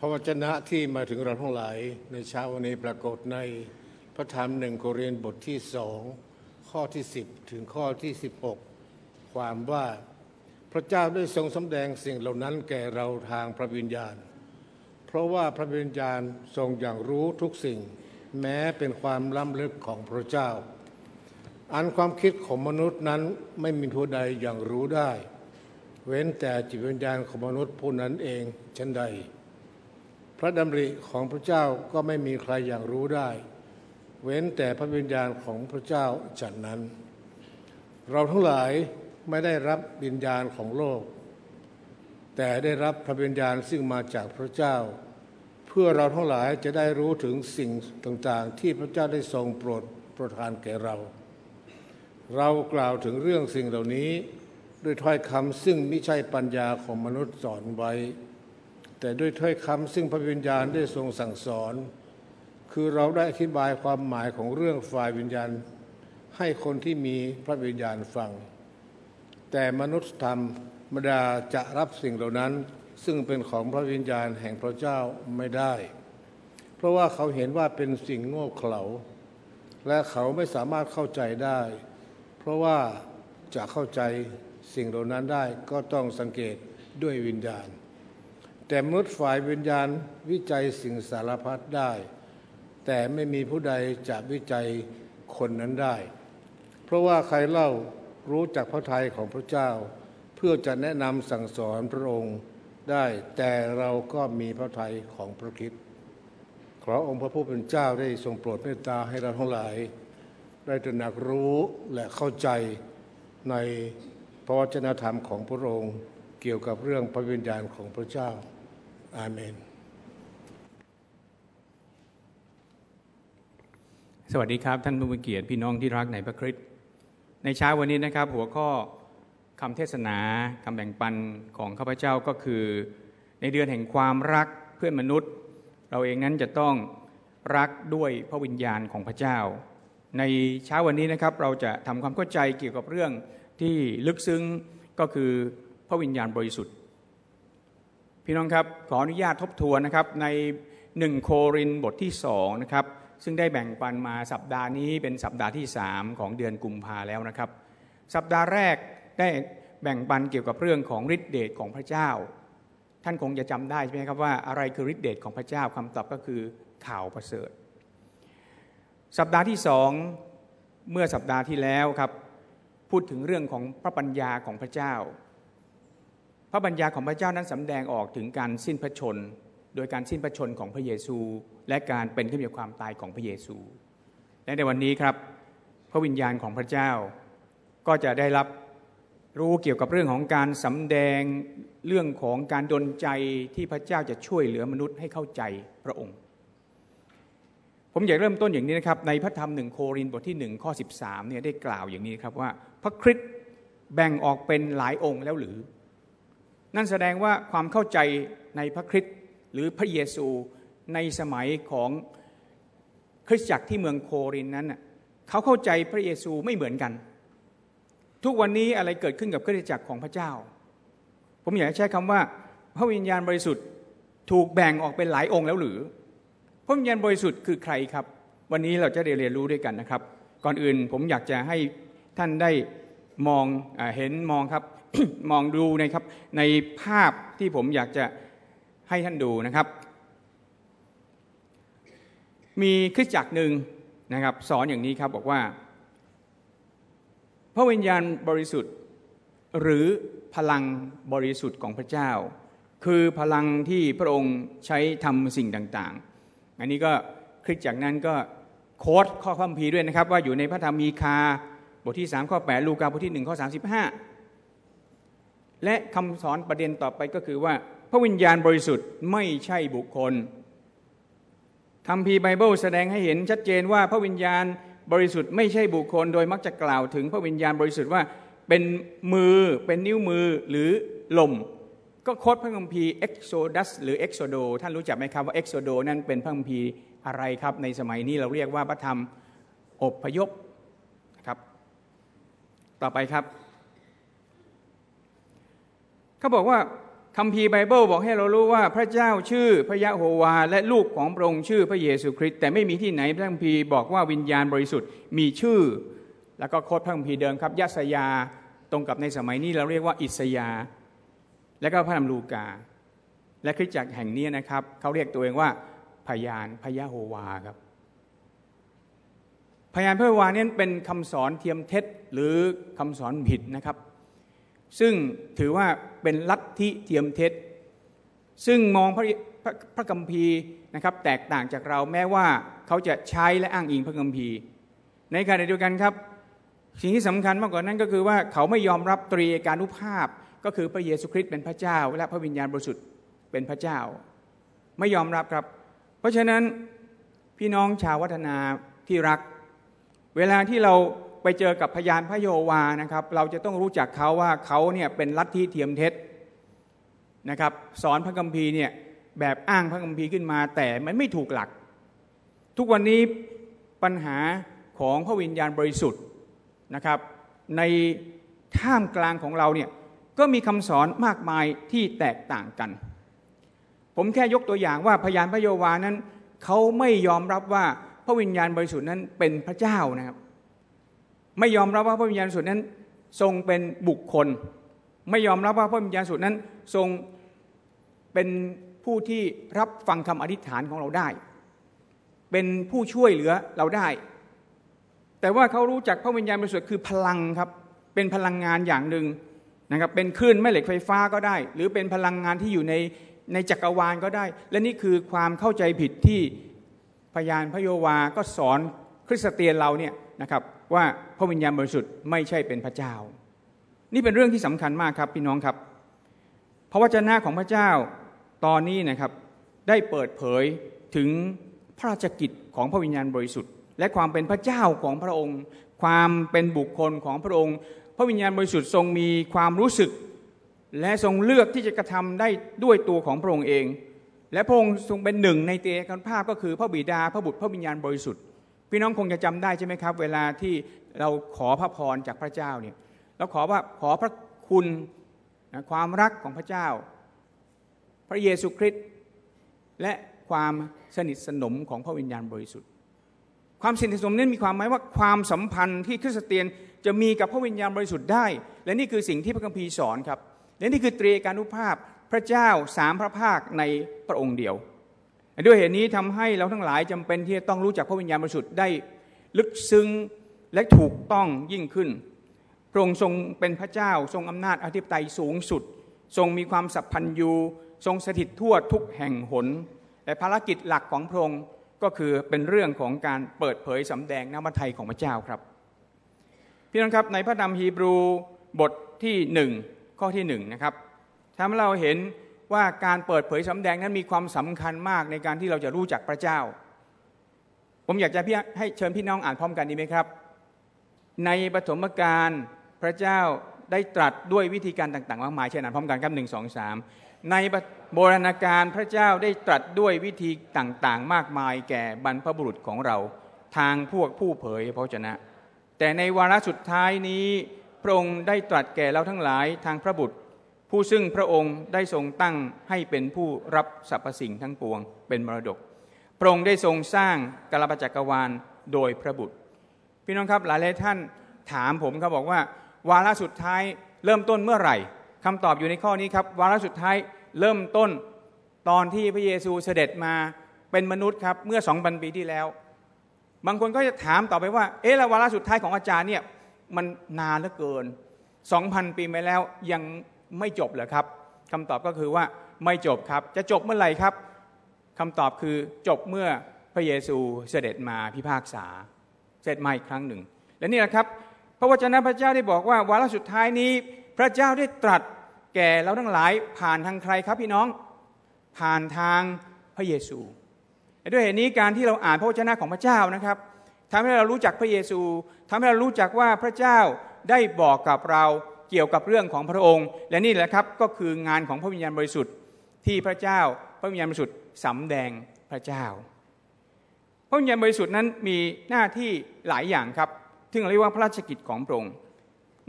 พระวจนะที่มาถึงเราทั้งหลายในเช้าวันนี้ปรากฏในพระธรรมหนึ่งโครินบทที่สองข้อที่ 10 ถึงข้อที่ 16 ความว่าพระเจ้าได้ทรงสำแดงสิ่งเหล่านั้นแก่เราทางพระวิญญาณ เพราะว่าพระวิญญาณทรงอย่างรู้ทุกสิ่ง แม้เป็นความล้ำลึกของพระเจ้า อันความคิดของมนุษย์นั้นไม่มีผู้ใดอย่างรู้ได้ เว้นแต่จิตวิญญาณของมนุษย์ผู้นั้นเองเช่นใด พระดำริของพระเจ้าก็ไม่มีใครอย่างรู้ได้ เว้นแต่พระวิญญาณของพระเจ้าจัดนั้น เราทั้งหลายไม่ได้รับวิญญาณของโลก แต่ได้รับพระวิญญาณซึ่งมาจากพระเจ้า เพื่อเราทั้งหลายจะได้รู้ถึงสิ่งต่างๆ ที่พระเจ้าได้ทรงโปรดประทานแก่เรา เรากล่าวถึงเรื่องสิ่งเหล่านี้ ด้วยถ้อยคำซึ่งไม่ใช่ปัญญาของมนุษย์สอนไว้ แต่ด้วยถ้อยคำซึ่งพระวิญญาณได้ทรงสั่งสอน คือเราได้อธิบายความหมายของเรื่องฝ่ายวิญญาณ ให้คนที่มีพระวิญญาณฟัง แต่มนุษยธรรมดาจะรับสิ่งเหล่านั้น ซึ่งเป็นของพระวิญญาณแห่งพระเจ้าไม่ได้ เพราะว่าเขาเห็นว่าเป็นสิ่งโง่เขลา และเขาไม่สามารถเข้าใจได้ เพราะว่าจะเข้าใจสิ่งเหล่านั้นได้ก็ต้องสังเกตด้วยวิญญาณ แต่มนุษย์ฝ่ายวิญญาณวิจัยสิ่งสารพัดได้ แต่ไม่มีผู้ใดจะวิจัยคนนั้นได้ เพราะว่าใครเล่ารู้จักพระทัยของพระเจ้า เพื่อจะแนะนำสั่งสอนพระองค์ได้ แต่เราก็มีพระทัยของพระคริสต์ขอองค์พระผู้เป็นเจ้าได้ทรงโปรดเมตตาให้เราทั้งหลาย ได้ตระหนักรู้และเข้าใจในพระวจนะธรรมของพระองค์เกี่ยวกับเรื่องพระวิญญาณของพระเจ้า อาเมนสวัสดีครับ ท่านผู้มีเกียรติพี่น้องที่รักในพระคริสต์ในเช้าวันนี้นะครับ หัวข้อคำเทศนาคำแบ่งปันของข้าพเจ้าก็คือ ในเดือนแห่งความรักเพื่อนมนุษย์ เราเองนั้นจะต้องรักด้วยพระวิญญาณของพระเจ้า ในเช้าวันนี้นะครับ เราจะทำความเข้าใจเกี่ยวกับเรื่องที่ลึกซึ้งก็คือพระวิญญาณบริสุทธิ์ พี่น้องครับขออนุญาตทบทวนนะครับในหนึ่งโครินบทที่สองนะครับซึ่งได้แบ่งปันมาสัปดาห์นี้เป็นสัปดาห์ที่สามของเดือนกุมภาแล้วนะครับ สัปดาห์แรกได้แบ่งปันเกี่ยวกับเรื่องของฤทธิเดชของพระเจ้า ท่านคงจะจำได้ใช่ไหมครับว่าอะไรคือฤทธิเดชของพระเจ้าคำตอบก็คือข่าวประเสริฐ สัปดาห์ที่สองเมื่อสัปดาห์ที่แล้วครับพูดถึงเรื่องของพระปัญญาของพระเจ้า พระปัญญาของพระเจ้านั้นสำแดงออกถึงการสิ้นพระชน โดยการสิ้นพระชนของพระเยซู และการเป็นขึ้นจากความตายของพระเยซู และในวันนี้ครับ พระวิญญาณของพระเจ้า ก็จะได้รับรู้เกี่ยวกับเรื่องของการสำแดงเรื่องของการดลใจที่พระเจ้าจะช่วยเหลือมนุษย์ให้เข้าใจพระองค์ ผมอยากเริ่มต้นอย่างนี้นะครับ ในพระธรรมหนึ่งโครินธ์บทที่หนึ่งข้อ 13เนี่ยได้กล่าวอย่างนี้ครับว่า พระคริสต์แบ่งออกเป็นหลายองค์แล้วหรือ นั่นแสดงว่าความเข้าใจในพระคริสต์หรือพระเยซูในสมัยของคริสตจักรที่เมืองโครินนั้นเขาเข้าใจพระเยซูไม่เหมือนกัน ทุกวันนี้อะไรเกิดขึ้นกับคริสตจักรของพระเจ้า ผมอยากใช้คำว่า พระวิญญาณบริสุทธิ์ถูกแบ่งออกเป็นหลายองค์แล้วหรือ พระวิญญาณบริสุทธิ์คือใครครับ วันนี้เราจะเรียนรู้ด้วยกันนะครับ ก่อนอื่นผมอยากจะให้ท่านได้มองอเห็นมองครับ มองดูนะครับในภาพที่ผมอยากจะให้ท่านดูนะครับ มีคริสตจักรหนึ่งนะครับ สอนอย่างนี้ครับบอกว่า พระวิญญาณบริสุทธิ์ หรือพลังบริสุทธิ์ของพระเจ้า คือพลังที่พระองค์ใช้ทำสิ่งต่างๆ อันนี้ก็คริสตจักรนั้นก็โค้ดข้อความพีด้วยนะครับ ว่าอยู่ในพระธรรมมีคาบทที่ 3 ข้อ 8 ลูกาบทที่ 1 ข้อ 35 และคำสอนประเด็นต่อไปก็คือว่า พระวิญญาณบริสุทธิ์ไม่ใช่บุคคลคัมภีร์ไบเบิลแสดงให้เห็นชัดเจนว่าพระวิญญาณบริสุทธิ์ไม่ใช่บุคคล โดยมักจะกล่าวถึงพระวิญญาณบริสุทธิ์ว่าเป็นมือเป็นนิ้วมือหรือลม ก็ quote พระคัมภีร์ Exodus หรือ Exodo ท่านรู้จักไหมครับว่า Exodo นั้นเป็นพระคัมภีร์อะไรครับ ในสมัยนี้เราเรียกว่าพระธรรมอบพยพครับ ต่อไปครับ เขาบอกว่าคคัมภีร์ไบเบิลบอกให้เรารู้ว่าพระเจ้าชื่อพระยะโฮวา และลูกของพระองค์ชื่อพระเยซูคริสต์แต่ไม่มีที่ไหนพระคัมภีร์บอกว่าวิญญาณบริสุทธิ์มีชื่อ แล้วก็โคดพระคัมภีร์เดิมครับยัสยาตรงกับในสมัยนี้เราเรียกว่าอิสยา และก็พระนามลูกา และคริสตจักรแห่งนี้นะครับเขาเรียกตัวเองว่าพยานพยะโฮวาครับพยานพระวานี่เป็นคำสอนเทียมเท็จหรือคำสอนผิดนะครับ ซึ่งถือว่าเป็นลัทธิเทียมเท็จ ซึ่งมองพระพระพระคัมภีร์นะครับแตกต่างจากเราแม้ว่าเขาจะใช้และอ้างอิงพระคัมภีร์ ในขณะเดียวกันครับ สิ่งที่สำคัญมากกว่านั้นก็คือว่าเขาไม่ยอมรับตรีการุภาพก็คือพระเยซูคริสต์เป็นพระเจ้า และพระวิญญาณบริสุทธิ์เป็นพระเจ้า ไม่ยอมรับครับ เพราะฉะนั้นพี่น้องชาววัฒนาที่รัก เวลาที่เรา ไปเจอกับพยานพระโยวานะครับ เราจะต้องรู้จักเขาว่าเขาเนี่ยเป็นลัทธิเทียมเท็จนะครับ สอนพระคัมภีร์เนี่ยแบบอ้างพระคัมภีร์ขึ้นมา แต่มันไม่ถูกหลัก ทุกวันนี้ปัญหาของพระวิญญาณบริสุทธิ์นะครับ ในท่ามกลางของเราเนี่ยก็มีคำสอนมากมายที่แตกต่างกัน ผมแค่ยกตัวอย่างว่าพยานพระโยวานั้นเขาไม่ยอมรับว่าพระวิญญาณบริสุทธิ์นั้นเป็นพระเจ้านะครับ ไม่ยอมรับว่าพระวิญญาณสุทธิ์นั้นทรงเป็นบุคคล ไม่ยอมรับว่าพระวิญญาณสุทธิ์นั้นทรงเป็นผู้ที่รับฟังคำอธิษฐานของเราได้ เป็นผู้ช่วยเหลือเราได้ แต่ว่าเขารู้จักพระวิญญาณบริสุทธิ์คือพลังครับ เป็นพลังงานอย่างหนึ่งนะครับ เป็นคลื่นแม่เหล็กไฟฟ้าก็ได้ หรือเป็นพลังงานที่อยู่ในในจักรวาลก็ได้ และนี่คือความเข้าใจผิดที่พยานพระโยวาก็สอนคริสเตียนเราเนี่ยนะครับ ว่าพระวิญญาณบริสุทธิ์ไม่ใช่เป็นพระเจ้า นี่เป็นเรื่องที่สำคัญมากครับพี่น้องครับ พระวจนะของพระเจ้าตอนนี้นะครับได้เปิดเผยถึงพระราชกิจของพระวิญญาณบริสุทธิ์ และความเป็นพระเจ้าของพระองค์ ความเป็นบุคคลของพระองค์ พระวิญญาณบริสุทธิ์ทรงมีความรู้สึก และทรงเลือกที่จะกระทำได้ด้วยตัวของพระองค์เอง และพระองค์ทรงเป็นหนึ่งในเตกันภาพก็คือพระบิดาพระบุตรพระวิญญาณบริสุทธิ์ พี่น้องคงจะจำได้ใช่ไหมครับ เวลาที่เราขอพระพรจากพระเจ้าเนี่ยเราขอว่าขอพระคุณความรักของพระเจ้า พระเยซูคริสต์และความสนิทสนมของพระวิญญาณบริสุทธิ์ ความสนิทสนมนั้นมีความหมายว่าความสัมพันธ์ที่คริสเตียนจะมีกับพระวิญญาณบริสุทธิ์ได้ และนี่คือสิ่งที่พระคัมภีร์สอนครับและนี่คือเตรีการุภาพพระเจ้าสามพระภาคในพระองค์เดียว ด้วยเหตุนี้ทำให้เราทั้งหลายจำเป็นที่จะต้องรู้จักพระวิญญาณบริสุทธิ์ได้ลึกซึ้งและถูกต้องยิ่งขึ้น พระองค์ทรงเป็นพระเจ้าทรงอำนาจอธิปไตยสูงสุด ทรงมีความสัพพันยูทรงสถิตทั่วทุกแห่งหนแต่ภารกิจหลักของพระองค์ก็คือเป็นเรื่องของการเปิดเผยสำแดงน้ำพระทัยของพระเจ้าครับ พี่น้องครับในพระธรรมฮีบรูบทที่หนึ่งข้อที่หนึ่งนะครับทำให้เราเห็น ว่าการเปิดเผยสำแดงนั้นมีความสำคัญมากในการที่เราจะรู้จักพระเจ้า ผมอยากจะให้เชิญพี่น้องอ่านพร้อมกันดีไหมครับ ในปฐมกาลพระเจ้าได้ตรัสด้วยวิธีการต่างๆมากมายเช่นอ่านพร้อมกันครับหนึ่งสองสามในโบราณกาลพระเจ้าได้ตรัสด้วยวิธีต่างๆ มากมายแก่บรรพบุรุษของเรา ทางพวกผู้เผยพระชนะ แต่ในวาระสุดท้ายนี้พระองค์ได้ตรัสแก่เราทั้งหลายทางพระบุตร ผู้ซึ่งพระองค์ได้ทรงตั้งให้เป็นผู้รับสรรพสิ่งทั้งปวง เป็นมรดก พระองค์ได้ทรงสร้างกาลปจักรวาลโดยพระบุตร พี่น้องครับหลายหลายท่านถามผมเขาบอกว่า วาระสุดท้ายเริ่มต้นเมื่อไหร่คำตอบอยู่ในข้อนี้ครับ วาระสุดท้ายเริ่มต้นตอนที่พระเยซูเสด็จมาเป็นมนุษย์ครับเมื่อสองพันปีที่แล้ว บางคนก็จะถามต่อไปว่า เอ๊ะแล้ววาระสุดท้ายของอาจารย์เนี่ยมันนานเหลือเกินสองพันปีไปแล้วยัง ไม่จบเหรอครับคำตอบก็คือว่าไม่จบครับ จะจบเมื่อไหร่ครับคำตอบคือจบเมื่อพระเยซูเสด็จมาพิพากษา เสร็จมาอีกครั้งหนึ่ง และนี่แหละครับ พระวจนะพระเจ้าได้บอกว่าวาระสุดท้ายนี้ พระเจ้าได้ตรัสแก่เราทั้งหลายผ่านทางใครครับพี่น้อง ผ่านทางพระเยซูด้วยเหตุนี้การที่เราอ่านพระวจนะของพระเจ้านะครับทำให้เรารู้จักพระเยซูทำให้เรารู้จักว่าพระเจ้าได้บอกกับเรา เกี่ยวกับเรื่องของพระองค์ และนี่แหละครับก็คืองานของพระวิญญาณบริสุทธิ์ที่พระเจ้า พระวิญญาณบริสุทธิ์สำแดงพระเจ้า พระวิญญาณบริสุทธิ์นั้นมีหน้าที่หลายอย่างครับซึ่งเรียกว่าพระราชกิจของพระองค์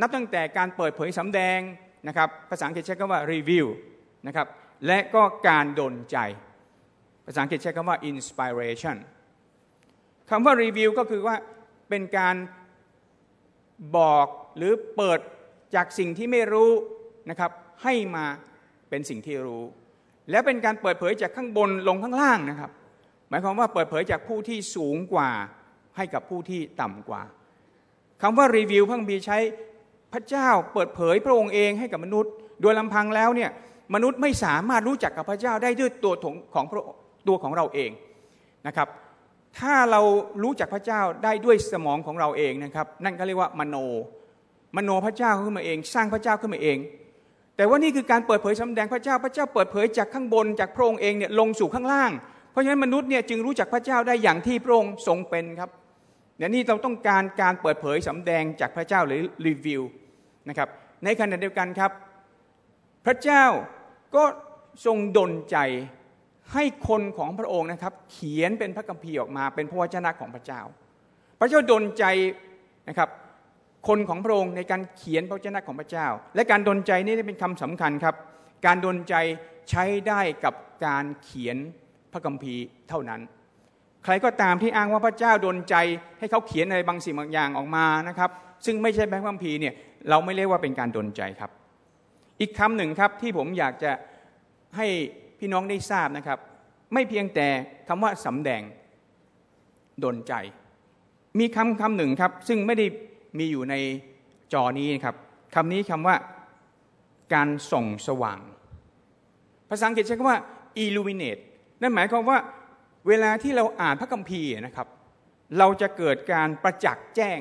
นับตั้งแต่การเปิดเผยสำแดงนะครับภาษาอังกฤษใช้คำว่ารีวิวนะครับและก็การดลใจ ภาษาอังกฤษใช้คำว่า inspiration คำว่า review ก็คือว่าเป็นการบอกหรือเปิด จากสิ่งที่ไม่รู้นะครับให้มาเป็นสิ่งที่รู้ แล้วเป็นการเปิดเผยจากข้างบนลงข้างล่างนะครับ หมายความว่าเปิดเผยจากผู้ที่สูงกว่าให้กับผู้ที่ต่ำกว่าคำว่ารีวิวพระคัมภีร์ใช้พระเจ้าเปิดเผยพระองค์เองให้กับมนุษย์ โดยลำพังแล้วเนี่ยมนุษย์ไม่สามารถรู้จักกับพระเจ้าได้ด้วยตัวของตัวของเราเองนะครับ ถ้าเรารู้จักพระเจ้าได้ด้วยสมองของเราเองนะครับ นั่นก็เรียกว่ามโน มโนพระเจ้าขึ้นมาเอง สร้างพระเจ้าขึ้นมาเอง แต่ว่านี่คือการเปิดเผยสำแดงพระเจ้าพระเจ้าเปิดเผยจากข้างบนจากพระองค์เองเนี่ยลงสู่ข้างล่าง เพราะฉะนั้นมนุษย์เนี่ยจึงรู้จักพระเจ้าได้อย่างที่พระองค์ทรงเป็นครับเนี่ยนี่เราต้องการการเปิดเผยสำแดงจากพระเจ้าหรือรีวิวนะครับในขณะเดียวกันครับ พระเจ้าก็ทรงดลใจให้คนของพระองค์นะครับ เขียนเป็นพระคัมภีร์ออกมาเป็นพระวจนะของพระเจ้า พระเจ้าดลใจนะครับ คนของพระองค์ในการเขียนพระวจนะของพระเจ้า และการดลใจนี่เป็นคำสำคัญครับ การดลใจใช้ได้กับการเขียนพระคัมภีร์เท่านั้น ใครก็ตามที่อ้างว่าพระเจ้าดลใจให้เขาเขียนอะไรบางสิ่งบางอย่างออกมานะครับ ซึ่งไม่ใช่พระคัมภีร์เนี่ยเราไม่เรียกว่าเป็นการดลใจครับ อีกคำหนึ่งครับที่ผมอยากจะให้พี่น้องได้ทราบนะครับ ไม่เพียงแต่คำว่าสำแดงดนใจ มีคำคำหนึ่งครับ ซึ่งไม่ได้ มีอยู่ในจอนี้นะครับคำนี้คำว่าการส่องสว่าง ภาษาอังกฤษใช้คำว่า illuminate นั่นหมายความว่าเวลาที่เราอ่านพระคัมภีร์นะครับ เราจะเกิดการประจักษ์แจ้ง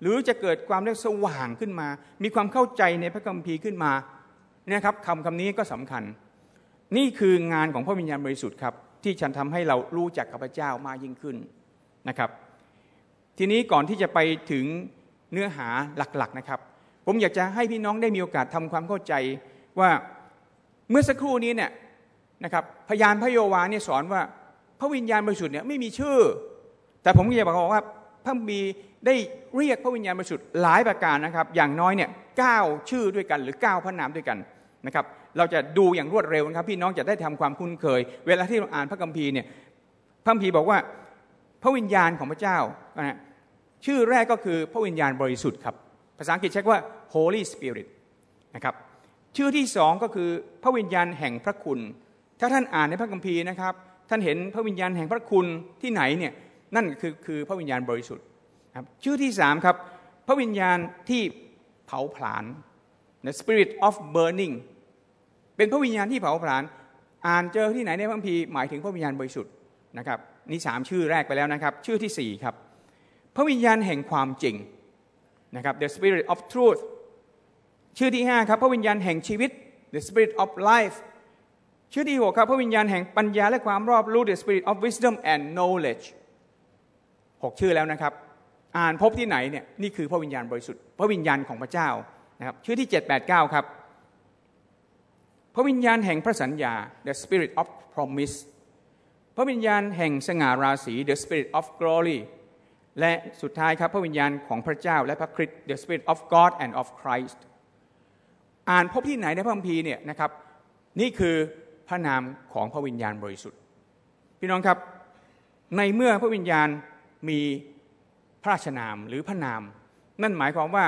หรือจะเกิดความเรียกสว่างขึ้นมา มีความเข้าใจในพระคัมภีร์ขึ้นมาเนี่ยครับคำคำนี้ก็สำคัญ นี่คืองานของพระวิญญาณบริสุทธิ์ครับที่ฉันทำให้เรารู้จักกับพระเจ้ามากยิ่งขึ้นนะครับ ทีนี้ก่อนที่จะไปถึง เนื้อหาหลักๆนะครับ ผมอยากจะให้พี่น้องได้มีโอกาสทำความเข้าใจว่าเมื่อสักครู่นี้เนี่ยนะครับพยานพระโยวาเนี่ยสอนว่าพระวิญญาณบริสุทธิ์เนี่ยไม่มีชื่อ แต่ผมอยากบอกว่าพระมีได้เรียกพระวิญญาณบริสุทธิ์หลายประการนะครับ อย่างน้อยเนี่ยเก้าชื่อด้วยกันหรือเก้าพระนามด้วยกันนะครับเราจะดูอย่างรวดเร็วนะครับ พี่น้องจะได้ทำความคุ้นเคย เวลาที่เราอ่านพระคัมภีร์เนี่ยพระคัมภีร์บอกว่าพระวิญญาณของพระเจ้านะ ชื่อแรกก็คือพระวิญญาณบริสุทธิ์ครับ ภาษาอังกฤษใช้ว่า Holy Spirit นะครับชื่อที่สองก็คือพระวิญญาณแห่งพระคุณ ถ้าท่านอ่านในพระคัมภีร์นะครับ ท่านเห็นพระวิญญาณแห่งพระคุณที่ไหนเนี่ยนั่นคือคือพระวิญญาณบริสุทธิ์ครับชื่อที่สามครับพระวิญญาณที่เผาผลาญ the spirit of burning เป็นพระวิญญาณที่เผาผลาญอ่านเจอที่ไหนในพระคัมภีร์หมายถึงพระวิญญาณบริสุทธิ์นะครับนี่สามชื่อแรกไปแล้วนะครับ ชื่อที่สี่ครับ พระวิญญาณแห่งความจริงนะครับ the spirit of truth ชื่อที่ห้าครับพระวิญญาณแห่งชีวิต the spirit of life ชื่อที่หกครับพระวิญญาณแห่งปัญญาและความรอบรู้ the spirit of wisdom and knowledge หกชื่อแล้วนะครับ อ่านพบที่ไหนเนี่ยนี่คือพระวิญญาณบริสุทธิ์พระวิญญาณของพระเจ้านะครับชื่อที่ 7 8 9 ครับ พระวิญญาณแห่งพระสัญญา the spirit of promise พระวิญญาณแห่งสง่าราศี the spirit of glory และสุดท้ายครับพระวิญญาณของพระเจ้าและพระคริสต์ the spirit of God and of Christ อ่านพบที่ไหนในพระคัมภีร์เนี่ยนะครับนี่คือพระนามของพระวิญญาณบริสุทธิ์ พี่น้องครับในเมื่อพระวิญญาณมีพระราชนามหรือพระนาม นั่นหมายความว่า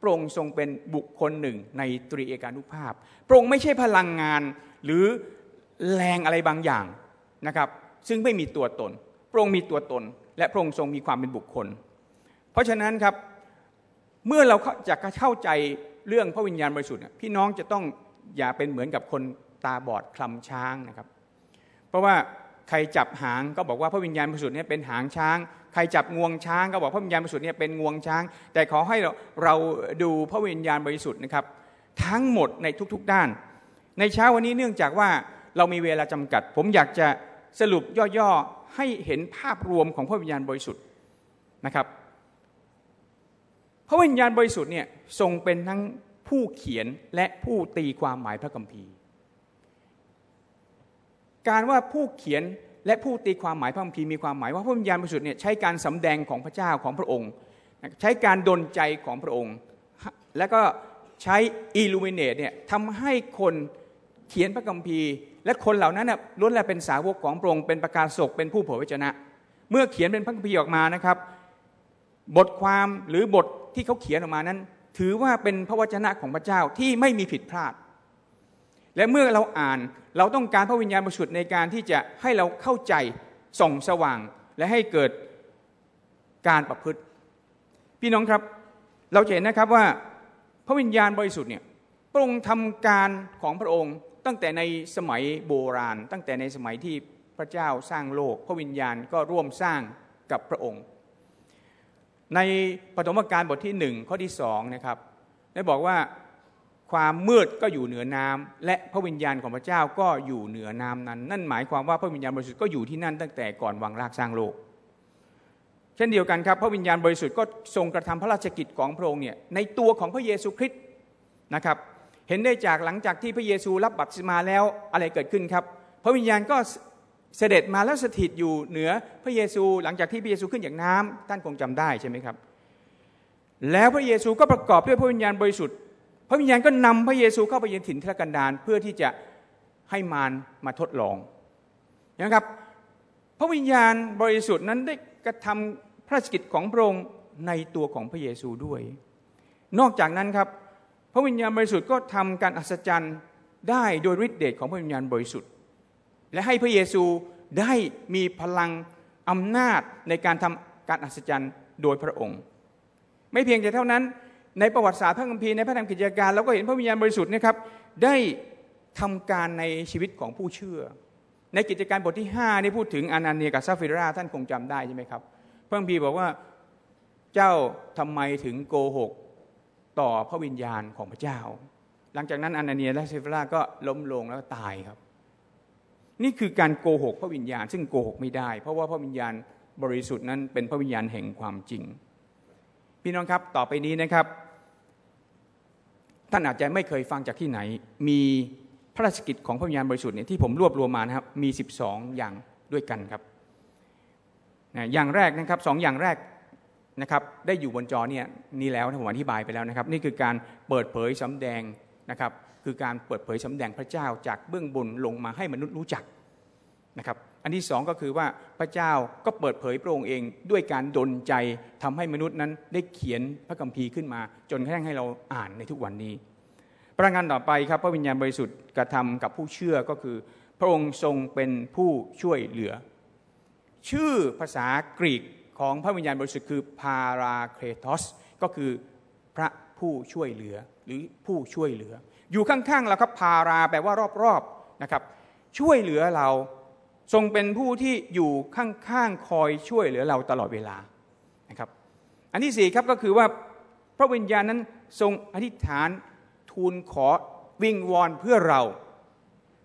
พระองค์ทรงเป็นบุคคลหนึ่งในตรีเอกานุภาพพระองค์ไม่ใช่พลังงานหรือแรงอะไรบางอย่างนะครับ ซึ่งไม่มีตัวตนพระองค์มีตัวตน และพระองค์ทรงมีความเป็นบุคคล เพราะฉะนั้นครับเมื่อเราจะเข้าใจเรื่องพระวิญญาณบริสุทธิ์พี่น้องจะต้องอย่าเป็นเหมือนกับคนตาบอดคลำช้างนะครับ เพราะว่าใครจับหางก็บอกว่าพระวิญญาณบริสุทธิ์เนี่ยเป็นหางช้าง ใครจับงวงช้างก็บอกพระวิญญาณบริสุทธิ์เนี่ยเป็นงวงช้าง แต่ขอให้เราเราดูพระวิญญาณบริสุทธิ์นะครับ ทั้งหมดในทุกๆด้าน ในเช้าวันนี้เนื่องจากว่าเรามีเวลาจำกัด ผมอยากจะสรุปย่อๆ ให้เห็นภาพรวมของพระวิญญาณบริสุทธิ์นะครับพระวิญญาณบริสุทธิ์เนี่ยทรงเป็นทั้งผู้เขียนและผู้ตีความหมายพระคัมภีร์ การว่าผู้เขียนและผู้ตีความหมายพระคัมภีร์มีความหมายว่าพระวิญญาณบริสุทธิ์เนี่ยใช้การสำแดงของพระเจ้าของพระองค์ ใช้การดลใจของพระองค์ แล้วก็ใช้อิลูมิเนตเนี่ยทำให้คนเขียนพระคัมภีร์ และคนเหล่านั้นล้วนแล้วเป็นสาวกของพระองค์เป็นประกาศกเป็นผู้เผยพระชนะ เมื่อเขียนเป็นพระคัมภีร์ออกมานะครับ บทความหรือบทที่เขาเขียนออกมานั้น ถือว่าเป็นพระวจนะของพระเจ้าที่ไม่มีผิดพลาด และเมื่อเราอ่านเราต้องการพระวิญญาณบริสุทธิ์ในการที่จะให้เราเข้าใจส่องสว่าง และให้เกิดการประพฤติ พี่น้องครับเราเห็นนะครับว่าพระวิญญาณบริสุทธิ์เนี่ยพระองค์ทำการของพระองค์ ตั้งแต่ในสมัยโบราณ ตั้งแต่ในสมัยที่พระเจ้าสร้างโลก พระวิญญาณก็ร่วมสร้างกับพระองค์ ในปฐมกาลบทที่หนึ่งข้อที่สองนะครับได้บอกว่าความมืดก็อยู่เหนือน้ำและพระวิญญาณของพระเจ้าก็อยู่เหนือน้ำนั้น นั่นหมายความว่าพระวิญญาณบริสุทธิ์ก็อยู่ที่นั่นตั้งแต่ก่อนวางรากสร้างโลก เช่นเดียวกันครับ พระวิญญาณบริสุทธิ์ก็ทรงกระทำพระราชกิจของพระองค์เนี่ยในตัวของพระเยซูคริสต์นะครับ เห็นได้จากหลังจากที่พระเยซูรับบัพติศมาแล้วอะไรเกิดขึ้นครับ พระวิญญาณก็เสด็จมาแล้วสถิตอยู่เหนือพระเยซูหลังจากที่พระเยซูขึ้นจากน้ำท่านคงจำได้ใช่ไหมครับ แล้วพระเยซูก็ประกอบด้วยพระวิญญาณบริสุทธิ์ พระวิญญาณก็นำพระเยซูเข้าไปยังถิ่นทุรกันดารเพื่อที่จะให้มารมาทดลองนะครับ พระวิญญาณบริสุทธิ์นั้นได้กระทำพระราชกิจของพระองค์ในตัวของพระเยซูด้วย นอกจากนั้นครับ ระวิญญาณบริสุทธิ์ก็ทำการอัศจรรย์ได้โดยฤทธิเดชของพระวิญญาณบริสุทธิ์ และให้พระเยซูได้มีพลังอำนาจในการทำการอัศจรรย์โดยพระองค์ ไม่เพียงแต่เท่านั้นในประวัติศาสตร์พระคัมภีร์ในพระธรรมกิจการเราก็เห็นพระวิญญาณบริสุทธิ์นะครับได้ทำการในชีวิตของผู้เชื่อ ในกิจการบทที่5นี่พูดถึงอานาเนียกับซาฟิราท่านคงจำได้ใช่ไหมครับพระคัมภีร์บอกว่าเจ้าทำไมถึงโกหก ต่อพระวิญญาณของพระเจ้า หลังจากนั้นอานาเนียและเซฟราก็ล้มลงแล้วตายครับ นี่คือการโกหกพระวิญญาณ ซึ่งโกหกไม่ได้ เพราะว่าพระวิญญาณบริสุทธิ์นั้นเป็นพระวิญญาณแห่งความจริง พี่น้องครับต่อไปนี้นะครับ ท่านอาจจะไม่เคยฟังจากที่ไหน มีพระราชกิจของพระวิญญาณบริสุทธิ์เนี่ยที่ผมรวบรวมมานะครับมี 12 อย่างด้วยกันครับอย่างแรกนะครับสองอย่างแรก นะครับได้อยู่บนจอเนี่ยนี่แล้วผมอธิบายไปแล้วนะครับ นี่คือการเปิดเผยสำแดงนะครับคือการเปิดเผยสำแดงพระเจ้าจากเบื้องบนลงมาให้มนุษย์รู้จักนะครับอันที่สองก็คือว่าพระเจ้าก็เปิดเผยพระองค์เอง ด้วยการดลใจทำให้มนุษย์นั้นได้เขียนพระคัมภีร์ขึ้นมา จนกระทั่งให้เราอ่านในทุกวันนี้ ประการต่อไปครับพระวิญญาณบริสุทธิ์กระทำกับผู้เชื่อก็คือ พระองค์ทรงเป็นผู้ช่วยเหลือ ชื่อภาษากรีก ของพระวิญญาณบริสุทธิ์คือพาราเคทอสก็คือพระผู้ช่วยเหลือหรือผู้ช่วยเหลือ อยู่ข้างๆเราครับพาราแปลว่ารอบๆนะครับ ช่วยเหลือเราทรงเป็นผู้ที่อยู่ข้างๆคอยช่วยเหลือเราตลอดเวลานะครับ อันที่สี่ครับก็คือว่าพระวิญญาณนั้นทรงอธิษฐานทูลขอวิงวอนเพื่อเรา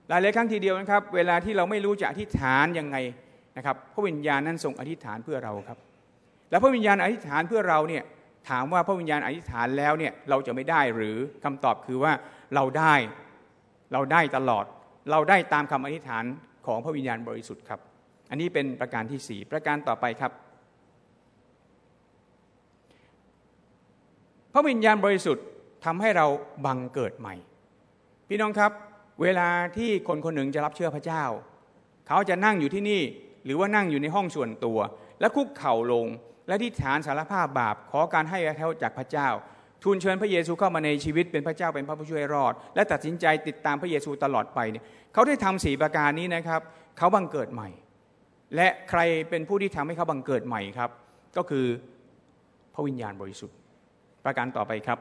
หลายหลายครั้งทีเดียวนะครับ เวลาที่เราไม่รู้จะอธิษฐานยังไง นะครับพระวิญญาณนั้นทรงอธิษฐานเพื่อเราครับ แล้วพระวิญญาณอธิษฐานเพื่อเราเนี่ยถามว่าพระวิญญาณอธิษฐานแล้วเนี่ยเราจะไม่ได้หรือคำตอบคือว่าเราได้เราได้ตลอด เราได้ตามคำอธิษฐานของพระวิญญาณบริสุทธิ์ครับ อันนี้เป็นประการที่สี่ประการต่อไปครับ พระวิญญาณบริสุทธิ์ทำให้เราบังเกิดใหม่ พี่น้องครับ เวลาที่คนคนหนึ่งจะรับเชื่อพระเจ้า เขาจะนั่งอยู่ที่นี่ หรือว่านั่งอยู่ในห้องส่วนตัว และคุกเข่าลง และที่ฐานสารภาพบาป ขอการให้อภัยจากพระเจ้า ทูลเชิญพระเยซูเข้ามาในชีวิตเป็นพระเจ้าเป็นพระผู้ช่วยรอด และตัดสินใจติดตามพระเยซูตลอดไปเนี่ยเขาได้ทำสี่ประการนี้นะครับเขาบังเกิดใหม่ และใครเป็นผู้ที่ทำให้เขาบังเกิดใหม่ครับ ก็คือพระวิญญาณบริสุทธิ์ ประการต่อไปครับ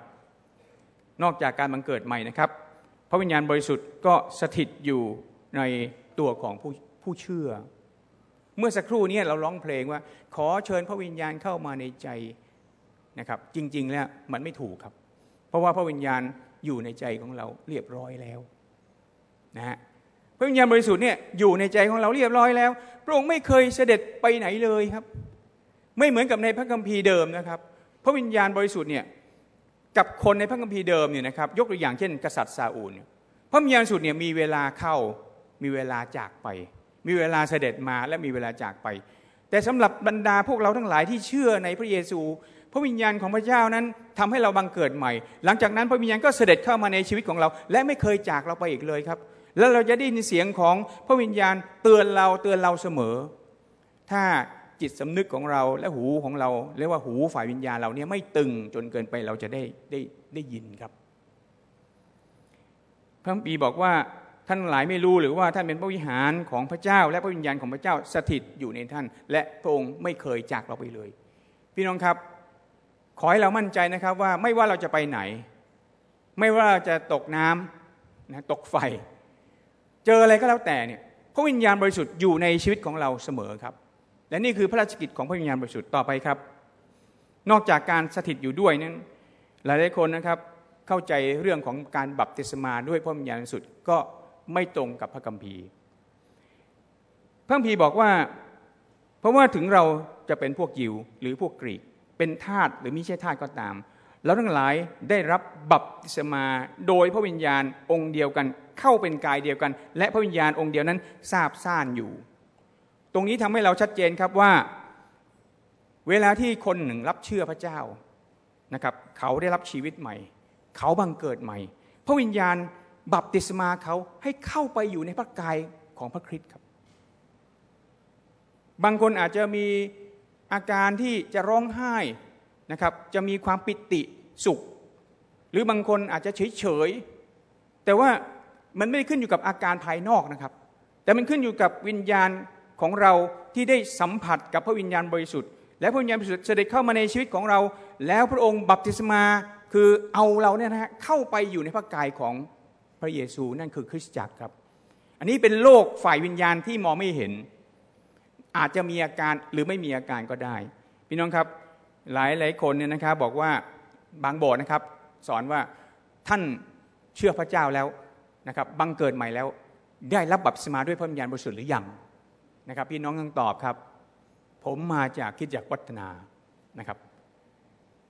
นอกจากการบังเกิดใหม่นะครับ พระวิญญาณบริสุทธิ์ก็สถิตอยู่ในตัวของผู้ผู้เชื่อ เมื่อสักครู่นี้เราร้องเพลงว่า ขอเชิญพระวิญญาณเข้ามาในใจนะครับ จริง ๆ แล้วมันไม่ถูกครับ เพราะว่าพระวิญญาณอยู่ในใจของเราเรียบร้อยแล้วนะฮะพระวิญญาณบริสุทธิ์เนี่ยอยู่ในใจของเราเรียบร้อยแล้วพระองค์ไม่เคยเสด็จไปไหนเลยครับ ไม่เหมือนกับในพระคัมภีร์เดิมนะครับ พระวิญญาณบริสุทธิ์เนี่ยกับคนในพระคัมภีร์เดิมเนี่ยนะครับ ยกตัวอย่างเช่น กษัตริย์ซาอูลพระวิญญาณสุทธิ์เนี่ยมีเวลาเข้ามีเวลาจากไป มีเวลาเสด็จมาและมีเวลาจากไป แต่สำหรับบรรดาพวกเราทั้งหลายที่เชื่อในพระเยซู พระวิญญาณของพระเจ้านั้นทำให้เราบังเกิดใหม่ หลังจากนั้นพระวิญญาณก็เสด็จเข้ามาในชีวิตของเรา และไม่เคยจากเราไปอีกเลยครับ แล้วเราจะได้ยินเสียงของพระวิญญาณเตือนเราเตือนเราเสมอ ถ้าจิตสำนึกของเราและหูของเราเรียกว่าหูฝ่ายวิญญาณเราเนี่ยไม่ตึงจนเกินไปเราจะได้ได้ได้ยินครับพระปีบอกว่า ท่านหลายไม่รู้หรือว่าท่านเป็นพระวิหารของพระเจ้า และพระวิญญาณของพระเจ้าสถิตอยู่ในท่าน และพระองค์ไม่เคยจากเราไปเลย พี่น้องครับ ขอให้เรามั่นใจนะครับว่าไม่ว่าเราจะไปไหน ไม่ว่าจะตกน้ำนะตกไฟ เจออะไรก็แล้วแต่เนี่ยพระวิญญาณบริสุทธิ์อยู่ในชีวิตของเราเสมอครับ และนี่คือพระราชกิจของพระวิญญาณบริสุทธิ์ต่อไปครับ นอกจากการสถิตอยู่ด้วยนั้น หลายหลายคนนะครับเข้าใจเรื่องของการบัพติศมาด้วยพระวิญญาณบริสุทธิ์ก็ ไม่ตรงกับพระคัมภีร์ พระคัมภีร์บอกว่า เพราะว่าถึงเราจะเป็นพวกยิวหรือพวกกรีก เป็นทาสหรือไม่ใช่ทาสก็ตามเราทั้งหลายได้รับบัพติศมาโดยพระวิญญาณองค์เดียวกันเข้าเป็นกายเดียวกัน และพระวิญญาณองค์เดียวนั้นทราบซ่านอยู่ ตรงนี้ทำให้เราชัดเจนครับว่า เวลาที่คนหนึ่งรับเชื่อพระเจ้านะครับ เขาได้รับชีวิตใหม่ เขาบังเกิดใหม่ พระวิญญาณ บัพติศมาเขาให้เข้าไปอยู่ในพระกายของพระคริสต์ครับ บางคนอาจจะมีอาการที่จะร้องไห้นะครับ จะมีความปิติสุข หรือบางคนอาจจะเฉยเฉยแต่ว่ามันไม่ได้ขึ้นอยู่กับอาการภายนอกนะครับ แต่มันขึ้นอยู่กับวิญญาณของเราที่ได้สัมผัสกับพระวิญญาณบริสุทธิ์ และพระวิญญาณบริสุทธิ์เสด็จเข้ามาในชีวิตของเรา แล้วพระองค์บัพติศมาคือเอาเราเนี่ยนะฮะเข้าไปอยู่ในพระกายของ พระเยซูนั่นคือคริสตจักรครับ อันนี้เป็นโลกฝ่ายวิญญาณที่มองไม่เห็น อาจจะมีอาการหรือไม่มีอาการก็ได้ พี่น้องครับหลายหลายคนเนี่ยนะครับบอกว่าบางโบสถ์นะครับ สอนว่าท่านเชื่อพระเจ้าแล้วนะครับบังเกิดใหม่แล้ว ได้รับบัพติศมาด้วยพระวิญญาณบริสุทธิ์หรือยังนะครับ พี่น้องต้องตอบครับ ผมมาจากคิดจากวัฒนานะครับ